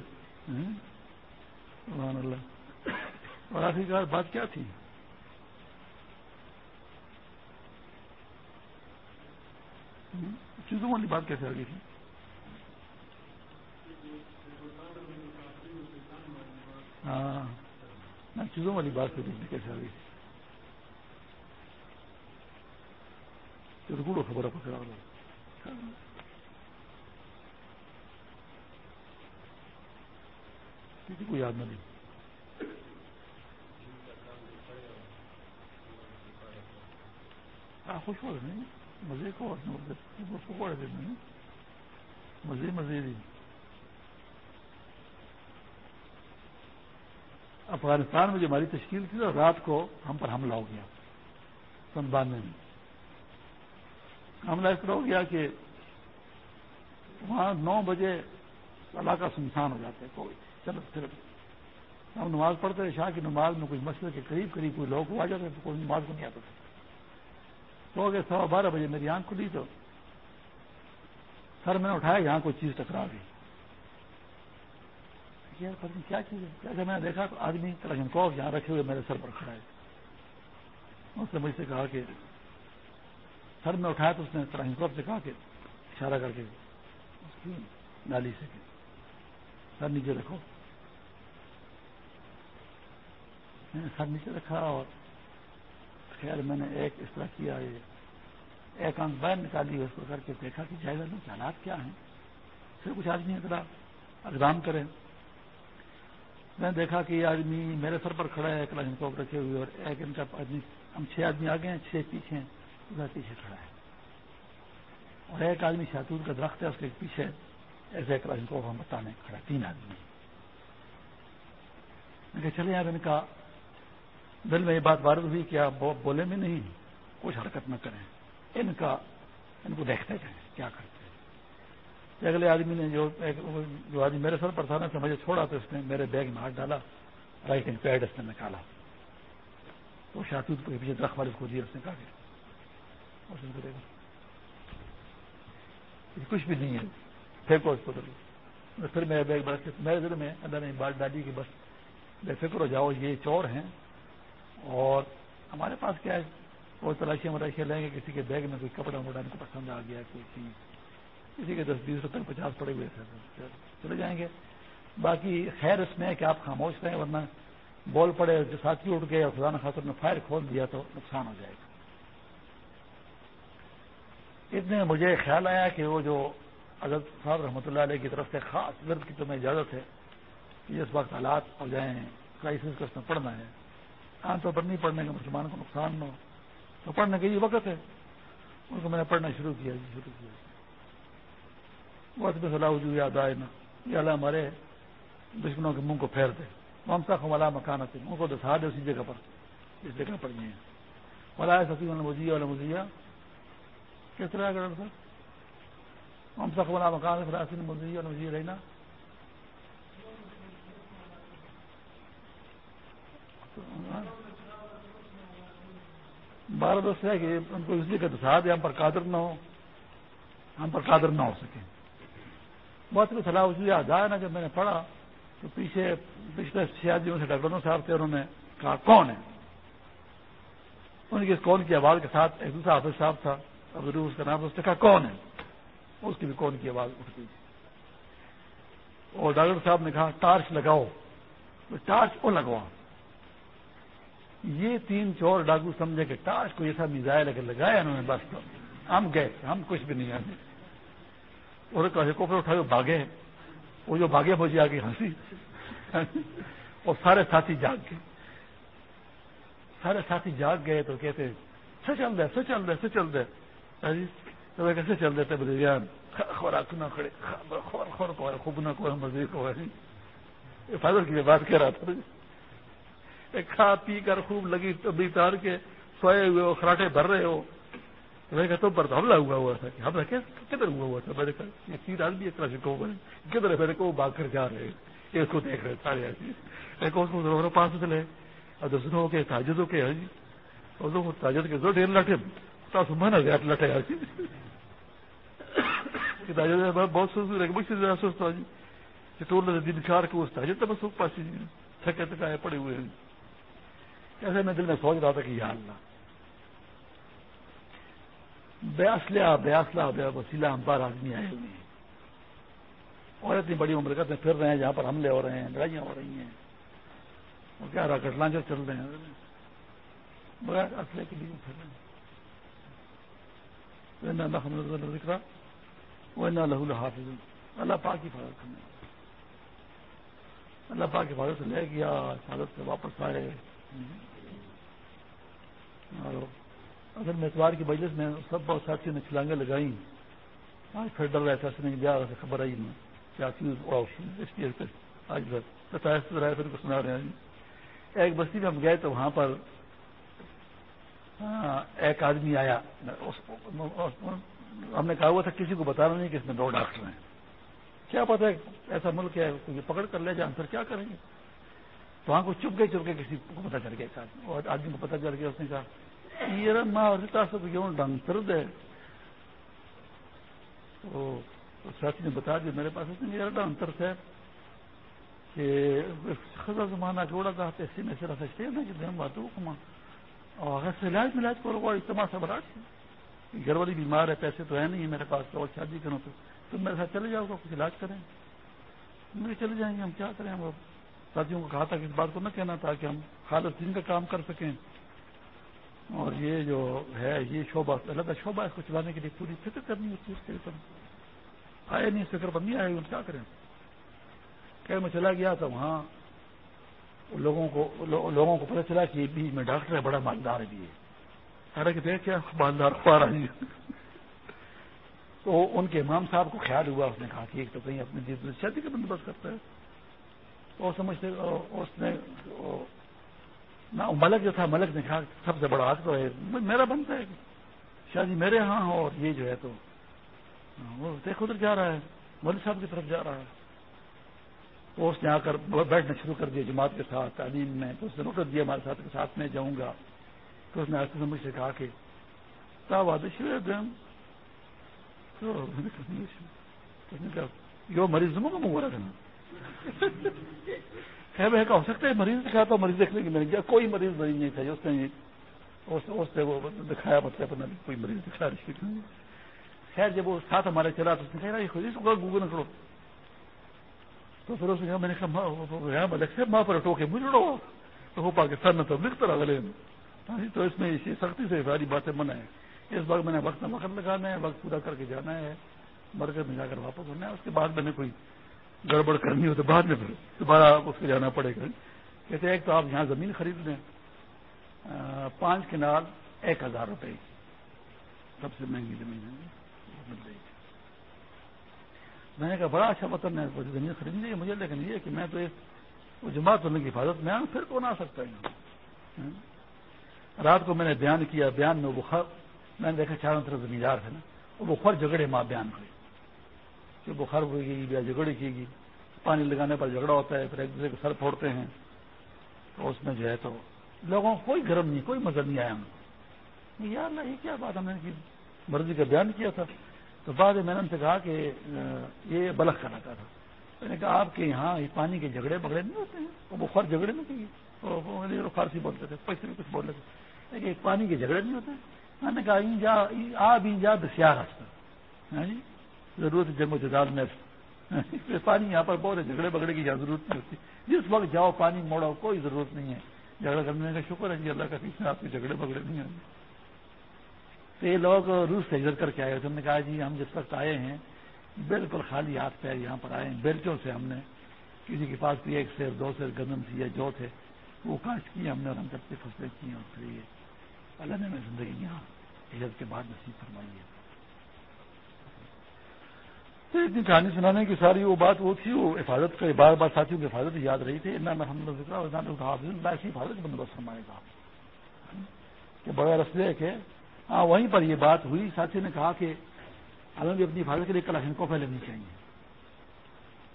سبحان اللہ۔ اور آخری کار بات کیا تھی؟ چیزوں والی بات کیسے آ گئی تھی؟ ہاں۔ چیزوں والی بات کری کیسے آ گئی گوڑو خبر ہے۔ پکڑا کسی کو یاد نہ نہیں خوش ہو رہے نہیں؟ مزے کو مزے مزے دی افغانستان میں جو ہماری تشکیل تھی تو رات کو ہم پر حملہ ہو گیا سن بانوے میں حملہ اس طرح ہو گیا کہ وہاں نو بجے علاقہ سنسان ہو جاتے کوئی چلو صرف ہم نماز پڑھتے ہیں، شاہ کی نماز میں کچھ مسئلے کے قریب قریب کوئی لوگ آ جاتے تو کوئی نماز کو نہیں آتا تھا۔ تو گئے سوا بارہ بجے میری آنکھ کھلی تو سر میں نے اٹھایا، یہاں کوئی چیز ٹکرا گئی کیا چیز ہے۔ جیسے میں نے دیکھا تو آدمی کوف یہاں رکھے ہوئے میرے سر پر کھڑا ہے۔ اس نے مجھ سے کہا کہ سر میں اٹھایا تو اس نے کوف سے کہا کہ اشارہ کر کے نالی سے سر نیچے رکھو۔ میں نے سر نیچے رکھا اور خیر میں نے ایک اس طرح کیا، یہ ایک آنکھ باہر نکالی، اس کو کر کے دیکھا کہ جائے گا حالات کیا ہیں۔ پھر کچھ آدمی ذرا اقدام کریں۔ میں نے دیکھا کہ یہ آدمی میرے سر پر کھڑا ہے کلاس کوپ رکھے ہوئے، اور ایک ان کا آدمی، ہم چھ آدمی آگے ہیں، چھ پیچھے ہیں پیچھے کھڑا ہے۔ اور ایک آدمی شاطور کا درخت ہے، اس کے پیچھے ایسے کلاس کوپ ہم بتانے کھڑا تین آدمی۔ کہ چلے یار، ان کا دل میں یہ بات وارد ہوئی کہ آپ بولے میں نہیں، کچھ حرکت نہ کریں۔ ان کا، ان کو دیکھتے جائیں کیا کریں۔ کرتے اگلے آدمی نے جو جو آدمی میرے سر پر تھا نا مجھے چھوڑا تو اس نے میرے بیگ میں ہاتھ ڈالا رائٹ ہینڈ پیڈ اس نے نکالا۔ تو شاطود کو پیچھے درخت والے کو دیا، اس نے کہا کہ کچھ بھی نہیں ہے، پھینکو اس کو پھر میرے بیگ بڑھ میرے دل میں اللہ نے بات ڈالی کہ بس بے فکر ہو جاؤ، یہ چور ہیں۔ اور ہمارے پاس کیا ہے؟ وہ تلاشیاں ملاشیاں لیں گے، کسی کے بیگ میں کوئی کپڑا وپڑا ان کو پسند آ گیا، کوئی چیز۔ کسی کے دس بیس روپئے پچاس پڑے ہوئے تھے۔ چلے جائیں گے۔ باقی خیر اس میں کہ آپ خاموش رہیں، ورنہ بول پڑے جو ساتھی اٹھ گئے اور خدا خاطر نے فائر کھول دیا تو نقصان ہو جائے گا۔ اتنے مجھے خیال آیا کہ وہ جو حضرت صاحب رحمۃ اللہ علیہ کی طرف سے خاص ورد کی تمہیں اجازت ہے کہ اس وقت حالات ہو جائیں کرائسس کا اس میں پڑھنا ہے۔ عام طور پر نہیں پڑھنے کا مسلمان کو نقصان نہ ہو۔ تو پڑھنے کا یہ وقت ہے۔ ان کو میں نے پڑھنا شروع کیا جی شروع کیا۔ بس میں صلاح یاد آئے نا یہ اللہ ہمارے دشمنوں کے منہ کو پھیر دے ہم سا خملہ مکان سے ان کو دسا دے اسی جگہ پر۔ اس جگہ پر یہ فلاح سفی المزیہ المزیہ کس طرح کا سر؟ ہم سا خملہ مکان سے فلاح المزیہ المزیہ رہنا بارہ دوست ہے کہ ان کو اس لیے کہ دسا دے ہم پر قادر نہ ہو ہم پر قادر نہ ہو سکے بہت بھی صلاح وجود یاد آیا نا جب میں نے پڑھا، تو پیچھے پچھلے چھ آدمیوں سے ڈاکٹروں صاحب تھے، انہوں نے کہا، کون ہے؟ ان کی کون کی آواز کے ساتھ ایک دوسرا حافظ صاحب تھا ضرور اس کا نام اس نے کہا، کون ہے؟ اس کی بھی کون کی آواز اٹھتی اور ڈاکٹر صاحب نے کہا، ٹارچ لگاؤ۔ ٹارچ وہ لگوا یہ تین چور ڈاکو سمجھے کہ ٹارچ کو ایسا میزائل اگر لگایا انہوں نے، بس ہم گئے، ہم کچھ بھی نہیں آتے۔ اور ہیلیکاپٹر اٹھائے بھاگے وہ جو بھاگے مجھے جی آگے ہنسی۔ اور سارے ساتھی جاگ گئے۔ سارے ساتھی جاگ گئے تو کہتے سے چل رہے سے چل رہے سے چل رہے تو کیسے چل رہے تھے بولے خوراک نہ کھڑے خور خور کو خوب نہ کو مزید کو فائدہ کی بات کہہ رہا تھا۔ کھا پی کر خوب لگی تبھی تار کے سوئے ہوئے ہو، خراٹے بھر رہے ہو۔ میں کہتا ہوں پر تو حملہ ہوا ہوا تھا حملہ کدھر ہوا ہوا تھا؟ میں نے کہا یہ تین آدمی ایک طرح سے کہو کدھر ہے؟ میں نے کہو بھاگ کر جا رہے ہیں۔ اس کو دیکھ رہے سارے آدمی۔ میں کہو اس کو پاس چلے اور دوسروں کے تاجدوں کے ہاں جی۔ اور تاجد کے دو ڈیر لٹے۔ تو من گیا لٹے آج۔ تاجد بہت سوچ رہے مجھ سے زیادہ سوچتا جی۔ کہ ٹول دن چار کے اس تاجد تو میں سوکھ پاسی جی۔ تھکے تھکائے پڑے ہوئے ہیں۔ ایسے میں دل میں سوچ رہا تھا کہ یا اللہ۔ بیاسلہ بیاسلہ بے وسیلہ ہم پر آدمی آئے ہوئے ہیں۔ اور اتنی بڑی عمر کرتے پھر رہے ہیں جہاں پر حملے ہو رہے ہیں، لڑائیاں ہو رہی ہیں۔ اور کیا رہا کٹلانچر چل رہے ہیں۔ بغیر اسلحے کے لیے پھر رہے ہیں۔ ذکر وہ نہ لہو حافظ اللہ پاک کی حفاظت کرنے۔ اللہ پاک کی حفاظت سے لے گیا، حفاظت سے واپس آئے۔ اور اگر میں اتوار کی بجٹ میں سب بہت ساتھیوں نے چھلانگیں لگائی آج ہاں، پھر ڈر رہا تھا نہیں گیا سے خبر آئی نہیں، کیا چیز آج پھر کو سنا رہے ہیں۔ ایک بستی میں ہم گئے تو وہاں پر ہاں، ایک آدمی آیا۔ ہم نے کہا ہوا تھا، کسی کو بتانا نہیں کہ اس میں دو ڈاکٹر ہیں۔ کیا پتا ہے، ایسا ملک ہے، کوئی پکڑ کر لے جائیں، پھر کیا کریں گے؟ تو وہاں کو چپ گئے چپ گئے، کسی کو پتا چل گیا اور آدمی کو پتا چل گیا، اس نے کہا ڈنگ ترد ہے۔ تو ساتھی نے بتا دیا، میرے پاس اس نے انتر ہے کہ خزا زمانہ جوڑا تھا ایسی میں سے رکھتے ہیں نا کہ ہم باتوں کو اور اگر سے علاج ملاج کرو اجتماع سے بڑا گھر والی بیمار ہے، پیسے تو ہے نہیں میرے پاس تو اور شادی کروں تو۔ تم میرے ساتھ چلے جاؤ گا، کچھ علاج کریں۔ مجھے چلے جائیں گے، ہم کیا کریں۔ ہم ساتھیوں کو کہا تھا کہ اس بات کو نہ کہنا تھا کہ ہم خالد دن کا کام کر سکیں۔ اور یہ جو ہے، یہ شعبہ الگ شعبہ اس کو چلانے کے لیے پوری فکر کرنی ہوتی ہے، اس کے آئے نہیں فکر پر نہیں آئے ہم کیا کریں؟ کہ میں چلا گیا تو وہاں لوگوں کو لوگوں کو پتہ چلا کہ بھی میں ڈاکٹر ہے، بڑا مالدار بھی ہے سارا کہ کیا مالدار پا رہی تو ان کے امام صاحب کو خیال ہوا، اس نے کہا کہ ایک تو کہیں اپنی جیت شادی کا بندوبست کرتا ہے۔ تو سمجھتے، اس نے ملک جو تھا، ملک نے کہا سب سے بڑا حق تو ہے، میرا بنتا ہے۔ شادی جی، میرے ہاں ہو، اور یہ جو ہے تو، وہ دیکھ ادھر جا رہا ہے ملک صاحب کی طرف جا رہا ہے۔ تو اس نے آ کر بیٹھنا شروع کر دیا، جماعت کے ساتھ، تعلیم میں، تو اس نے نوٹر دیا ہمارے ساتھ کے ساتھ میں جاؤں گا۔ تو اس نے آج مجھ سے کہا کہ تاب آدش مریض کا منگوا رہا خیر میں ہو سکتا ہے مریض دکھایا تو مریض دیکھنے کی میں نے کوئی مریض مریض نہیں تھا، اس نے اس نے وہ دکھایا مطلب کوئی مریض دکھایا خیر، جب وہ ساتھ ہمارے چلا تو اس نے کہا خود ہی گوگل کرو تو پھر اس نے کہا، میں نے کہا ملک سے ماں پر ٹوکے مجھ تو وہ پاکستان میں تو لکھتا رہا گلے ہاں جی، تو اس میں اسی سختی سے ساری باتیں منع ہے اس وقت میں نے وقت وقت لگانا ہے، وقت پورا کر کے جانا ہے، مرکز میں جا کر واپس ہونا ہے۔ اس کے بعد میں نے کوئی گڑبڑ کرنی ہو تو بعد میں پھر دوبارہ اس کو جانا پڑے گا۔ کہتے ہیں ایک تو آپ یہاں زمین خرید لیں۔ پانچ کنال، ایک ہزار روپے۔ سب سے مہنگی زمین ہے۔ مل میں نے کہا، بڑا اچھا وطن ہے زمین خریدنی ہے، مجھے لیکن یہ کہ میں تو اس جماعت ہونے کی حفاظت میں آؤں پھر کون آ سکتا ہے؟ ہاں۔ رات کو میں نے بیان کیا، بیان میں بخار میں نے دیکھا چاروں طرف زمیندار تھے نا۔ وہ بخار جھگڑے ماں بیان ہوئی کہ بخار ہوئے گی یا جھگڑی کی گی پانی لگانے پر جھگڑا ہوتا ہے، پھر ایک دوسرے کو سر پھوڑتے ہیں، تو اس میں جو ہے تو لوگوں کو کوئی گرم نہیں، کوئی مزہ نہیں آیا ہمیں یار اللہ، یہ کیا بات ہم نے مرضی کا بیان کیا تھا؟ تو بعد میں نے ان سے کہا کہ یہ بلخ کا لگا تھا۔ میں نے کہا، آپ کے یہاں پانی کے جھگڑے بگڑے نہیں ہوتے ہیں؟ وہ بخار جھگڑے نہیں چاہیے فارسی بولتے تھے پیسے بھی کچھ بولتے تھے۔ لیکن پانی کے جھگڑے نہیں ہوتے میں نے کہا، آ بھی جا دسیار ہاں جی؟ ضرورت جنگ و جدال میں پانی یہاں پر بہت ہے، جھگڑے بگڑے کی ضرورت نہیں ہوتی. جس وقت جاؤ، پانی موڑو کوئی ضرورت نہیں ہے. جھگڑا کرنے کا شکر ہے جی اللہ کا پیچھے آپ کے جھگڑے بگڑے نہیں ہیں تو یہ لوگ روس سے ہجرت کر کے آئے. ہم نے کہا جی ہم جس وقت آئے ہیں، بالکل خالی ہاتھ پیر یہاں پر آئے ہیں. بیلچوں سے ہم نے کسی کے پاس بھی ایک سیر، دو سیر، گندم سی یا جو تھے، وہ کاشت کی ہم نے اور ہم سب فصلیں کی اور پھر یہ اللہ نے میں زندگی یہاں ہجرت کے بعد نصیب فرمائی ہے. تو اتنی کہانی سنانے کی ساری وہ بات وہ تھی، وہ حفاظت کر بار بار ساتھیوں کی حفاظت یاد رہی تھی۔ نہ محمد ذکر ایسی حفاظت بندوبست فرمائے گا۔ کہ بغیر اسلحے کے ہاں وہیں پر یہ بات ہوئی۔ ساتھی نے کہا کہ ہمیں بھی اپنی حفاظت کے لیے کلاش کو لینی چاہیے۔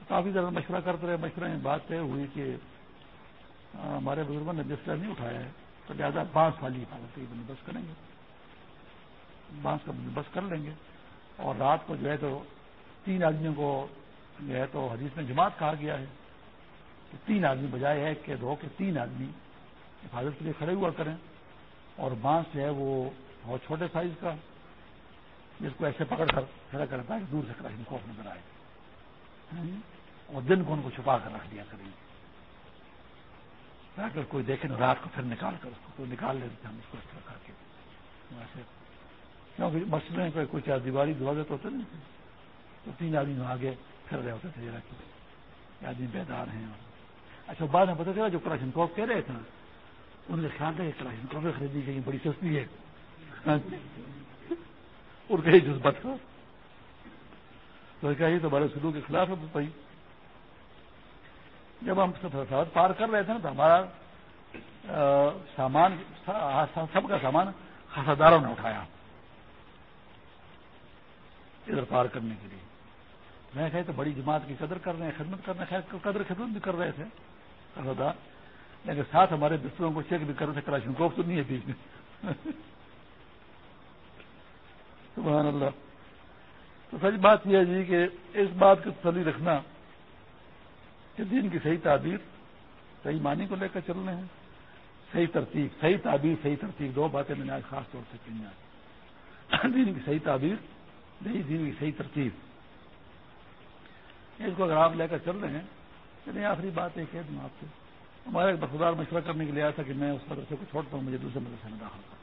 کافی زیادہ مشورہ کرتے رہے، مشورہ میں بات طے ہوئی کہ ہمارے بزرگوں نے بستر نہیں اٹھایا ہے۔ تو لہٰذا بانس والی حفاظت کی بندوبست کریں گے۔ بانس کا بندوبست کر لیں گے۔ اور رات کو جو ہے تو تین آدمیوں کو جو ہے تو حدیث میں جماعت کہا گیا ہے کہ تین آدمی بجائے ہے کہ دو کہ تین آدمی حفاظت کے لیے کھڑے ہوا کریں اور بانس جو ہے وہ بہت چھوٹے سائز کا جس کو ایسے پکڑ کر کھڑا کرتا ہے کہ دور سے کراچی خوف نظر آئے۔ اور دن کو ان کو چھپا کر رکھ دیا کریں اگر کوئی دیکھے نا رات کو پھر نکال کر اس کو کوئی نکال لیتے ہم اس کو اس طرح کر کے۔ کیونکہ مسئلے کوئی چار دیواری دروازے تو ہوتے نہیں تو تین آدمی آگے پھر رہے ہوتے تھے کہ آدمی بیدار ہیں۔ اچھا بعد میں پتا چلا جو کراشن کوف کہہ رہے تھے ان کے خیال تھا کہ کراشن کوفیں خریدی گئی بڑی سستی ہے۔ اور کہیں جذبت کا تو یہ تو بڑے سلو کے خلاف ہے بھائی۔ جب ہم سفارت پار کر رہے تھے نا، تو ہمارا سامان سب کا سامان خاصداروں نے اٹھایا۔ ادھر پار کرنے کے لیے۔ میں کہے تو بڑی جماعت کی قدر کر رہے ہیں، خدمت کر رہے ہیں قدر خدمت بھی کر رہے تھے خاصدار لیکن ساتھ ہمارے بستروں کو چیک بھی کر رہے تھے کراشن کوف تو نہیں ہے بیچ میں۔ سبحان اللہ۔ تو سچ بات یہ ہے جی کہ اس بات کو تسلی رکھنا کہ دین کی صحیح تعبیر، صحیح معنی کو لے کر چل رہے ہیں۔ صحیح ترتیب، صحیح تعبیر، صحیح ترتیب، دو باتیں میں نے آج خاص طور سے کی دین کی صحیح تعبیر نہیں دین کی صحیح ترتیب۔ اس کو اگر آپ لے کر چل رہے ہیں کہ نہیں آخری بات یہ کہہ دوں آپ سے۔ ہمارے ایک بخودار مشورہ کرنے کے لیے آیا تھا کہ میں اس مدرسے کو چھوڑتا ہوں، مجھے دوسرے مدرسے میں داخل کروں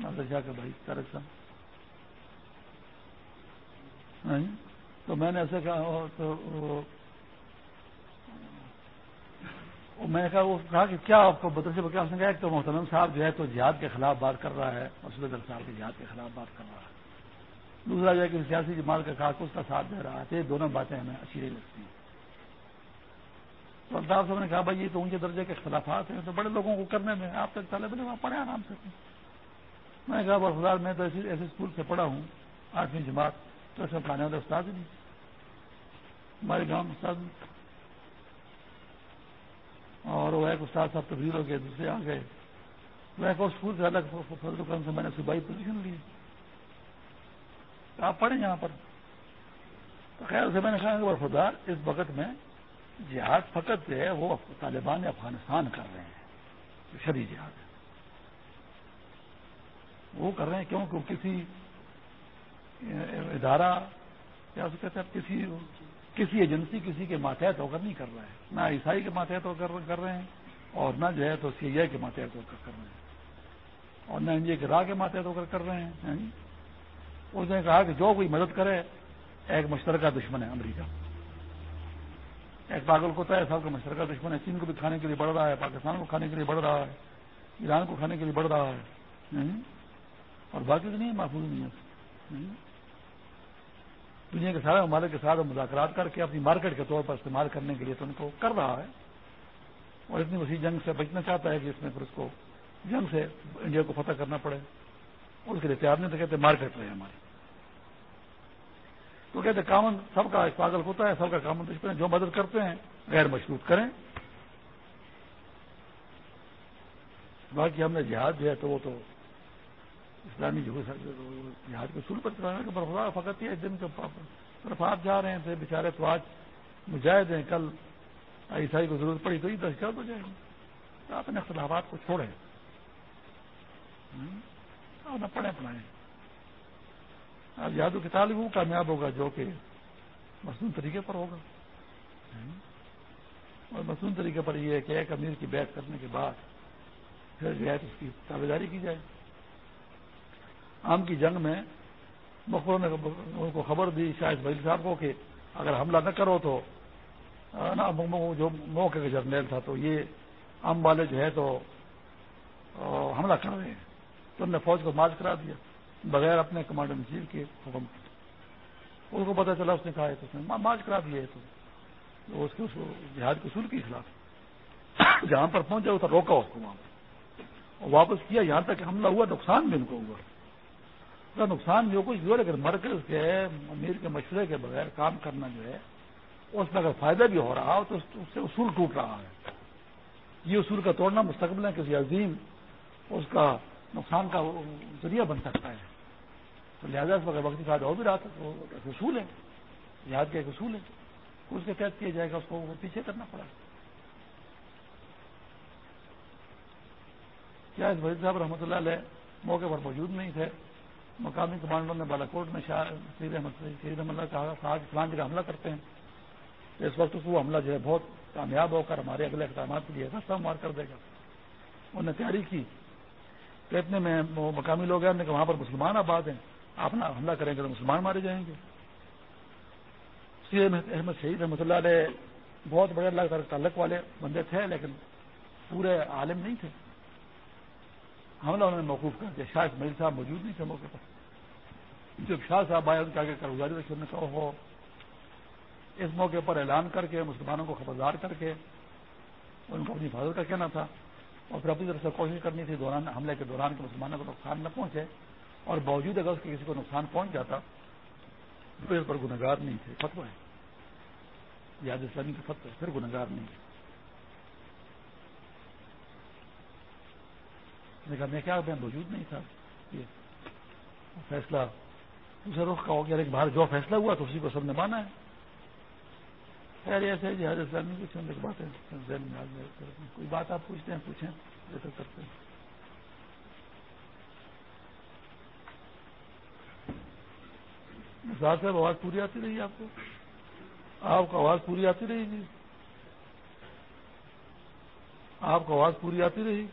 مدرسہ کا بھائی تارک صاحب۔ تو میں نے ایسے کہا تو میں نے کہا، وہ کہا کہ کیا آپ کو مدرسے پر کیا اس نے کہا تو محترم صاحب جو ہے تو جہاد کے خلاف بات کر رہا ہے مسلط صاحب کے جہاد کے خلاف بات کر رہا ہے۔ دوسرا جو ہے کہ سیاسی جماعت کا کہا اس کا ساتھ دے رہا ہے دونوں باتیں ہمیں اچھی نہیں لگتی۔ ہیں تو الطاف صاحب نے کہا، بھائی، یہ تو اونچے درجے کے اختلافات ہیں، تو بڑے لوگوں کو کرنے میں آپ تک طالب علم وہاں پڑھے آرام سے۔ میں نے کہا برفدار میں تو ایسے اسکول سے پڑھا ہوں، آٹھویں جماعت، تو ایسے پڑھانے والے استاد نہیں۔ ہمارے گاؤں میں استاد اور وہ ایک استاد صاحب تبدیل ہو گئے، دوسرے آ گئے۔ وہ ایک اسکول سے الگ فضل کام سے میں نے صوبائی پوزیشن لی۔ آپ پڑھیں یہاں پر۔ تو خیر سے میں نے کہا کہ برفدار اس وقت میں جہاد فقط جو ہے وہ طالبان افغانستان کر رہے ہیں۔ شری جہاد ہے۔ وہ کر رہے ہیں کیوں؟ کہ کسی ادارہ کیا کہتے ہیں کسی کسی ایجنسی، کسی کے ماتحت ہو کر نہیں کر رہا ہے۔ نہ عیسائی کے ماتحت ہو کر کر رہے ہیں اور نہ جو ہے تو سی آئی کے ماتحت ہو کر کر رہے ہیں۔ اور نہ انڈیا جی کے راہ کے ماتحت ہو کر کر رہے ہیں۔ یعنی اس نے کہا کہ جو کوئی مدد کرے، ایک مشترکہ دشمن ہے امریکہ۔ ایک پاگل کوتا ہے سب کا مشترکہ دشمن ہے۔ چین کو بھی کھانے کے لیے بڑھ رہا ہے، پاکستان کو کھانے کے لیے بڑھ رہا ہے، ایران کو کھانے کے لیے بڑھ رہا ہے۔ اور باقی تو نہیں محفوظ نہیں ہے۔ دنیا کے سارے ممالک کے ساتھ مذاکرات کر کے اپنی مارکیٹ کے طور پر استعمال کرنے کے لیے تو ان کو کر رہا ہے۔ اور اتنی وسیع جنگ سے بچنا چاہتا ہے کہ اس میں پھر اس کو جنگ سے انڈیا کو فتح کرنا پڑے۔ اس کے لیے تیار نہیں تو کہتے مارکیٹ رہے ہماری۔ تو کہتے کامن، سب کا پاگل ہوتا ہے، سب کا کامن دشمن جو مدد کرتے ہیں، غیر مشروط کریں۔ باقی ہم نے جہاد جو ہے تو وہ تو اسلامی جہاد کے اصول پر چلانا فقط یہ دن کے طرف آپ جا رہے تھے بےچارے تو آج مجاہد ہیں، کل عیسائی کو ضرورت پڑی تو یہ دہشت ہو جائے گی۔ آپ نے اختلافات کو چھوڑیں۔ نہ پڑھیں پڑھائیں اب یادو کی تعلیم وہ کامیاب ہوگا جو کہ مصنوع طریقے پر ہوگا۔ اور مصنوع طریقے پر یہ ہے کہ ایک امیر کی بیعت کرنے کے بعد پھر جو ہے اس کی تابے داری کی جائے۔ آم کی جنگ میں مخبروں نے ان کو خبر دی شاید بھائی صاحب کو کہ اگر حملہ نہ کرو تو جو موقع کا جرنیل تھا تو یہ آم والے جو ہے تو حملہ کر رہے ہیں۔ تو انہوں نے فوج کو مارچ کرا دیا، بغیر اپنے کمانڈر ان چیف کے حکم اس کو پتا چلا، اس نے کہا ہے تو اس نے مارچ کرا دیا ہے تو۔ اس کے جہاد کے اصول کے خلاف۔ جہاں پر پہنچا اس روکا اس کو وہاں اور واپس کیا، یہاں تک حملہ ہوا، نقصان بھی ان کو ہوا۔ نقصان جو کچھ جو اگر مرکز کے امیر کے مشورے کے بغیر کام کرنا جو ہے، اس میں اگر فائدہ بھی ہو رہا ہو تو اس سے اصول ٹوٹ رہا ہے۔ یہ اصول کا توڑنا مستقبل ہے، کسی عظیم اس کا نقصان کا ذریعہ بن سکتا ہے۔ تو لہٰذا اس وقت وقتی فائدہ ہو بھی رہا تھا وہ ایک اصول ہے یاد کا ایک اصول ہے اس کے تحت کیا جائے گا، اس کو پیچھے کرنا پڑا۔ کیا اس وزیر صاحب رحمۃ اللہ علیہ موقع پر موجود نہیں تھے؟ مقامی کمانڈروں نے بالا کوٹ میں شاہ سید احمد سید احمد اللہ کہا کہ فلان جگہ حملہ کرتے ہیں۔ اس وقت وہ حملہ جو ہے بہت کامیاب ہو کر ہمارے اگلے اقدامات کے لیے راستہ مار کر دے گا۔ انہوں نے تیاری کی۔ کہ اتنے میں وہ مقامی لوگ ہیں کہ وہاں پر مسلمان آباد ہیں، آپ نہ حملہ کریں گے تو مسلمان مارے جائیں گے۔ سید احمد شہید رحمۃ اللہ علیہ بہت بڑے اللہ تعلق والے بندے تھے، لیکن پورے عالم نہیں تھے۔ حملہ انہوں نے موقوف کر دیا۔ شاہ اسماعیل صاحب موجود نہیں تھے موقع پر۔ جب شاہ صاحب آئے، ان کے آگے کارگزاری رکھی نے کہا ہو اس موقع پر اعلان کر کے مسلمانوں کو خبردار کر کے ان کو اپنی حفاظت کا کہنا تھا۔ اور پھر اپنی طرف سے کوشش کرنی تھی، دوران حملے کے دوران کے مسلمانوں کو نقصان نہ پہنچے اور باوجود اگر اس کے کسی کو نقصان پہنچ جاتا تو اس پر گنگار نہیں تھے فتو ہے یاد اسلامی کا فتو ہے پھر گنگار نہیں کہا، میں کیا میں موجود نہیں تھا؟ فیصلہ دوسرے رخ کا ہو گیا، لیکن باہر جو فیصلہ ہوا تو اسی کو سب نے مانا ہے۔ خیر ایسے جہاز اسلامی کی چند ایک باتیں کوئی بات آپ پوچھتے ہیں، پوچھیں جیسا کرتے ہیں۔ صاحب، آواز پوری آتی رہی آپ کو؟ آپ کو آواز پوری آتی رہی جی۔ آپ کو آواز پوری آتی رہی؟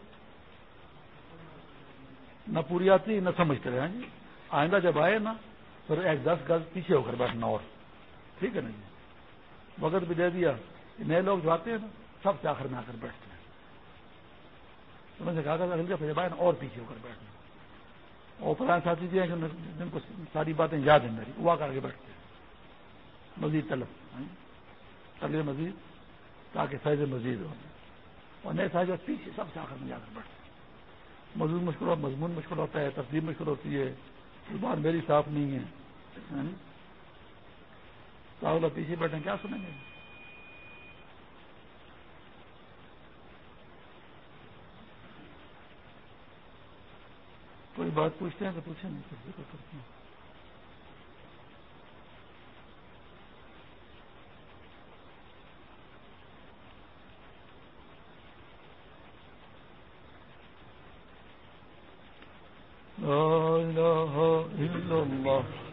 نہ پوری آتی، نہ سمجھتے رہے ہاں جی۔ آئندہ جب آئے نا تو ایک دس گز پیچھے ہو کر بیٹھنا اور۔ ٹھیک ہے نا جی؟ وقت بھی دے دیا۔ نئے لوگ جو آتے ہیں نا، سب سے آخر میں آ کر بیٹھتے ہیں۔ تو میں نے کہا کہ جب اور پیچھے ہو کر بیٹھنا۔ اور پران ساتھی جی ہیں جن کو ساری باتیں یاد ہیں میری، وہ آ کر کے بیٹھتے ہیں۔ مزید طلب۔ ہاں؟ طلب مزید۔ تاکہ فیض مزید ہو۔ اور نئے ساتھ پیچھے سب سے آخر میں جا کر بیٹھتے ہیں۔ مضمون مشکل ہو، مضمون مشکل ہوتا ہے ترتیب مشکل ہوتی ہے۔ زبان میری صاف نہیں ہے۔ ہاں؟ راہل پیچھے بیٹھے کیا سنیں گے؟ کوئی بات پوچھتے ہیں تو پوچھیں، نہیں کرتے ہیں لا إله إلا الله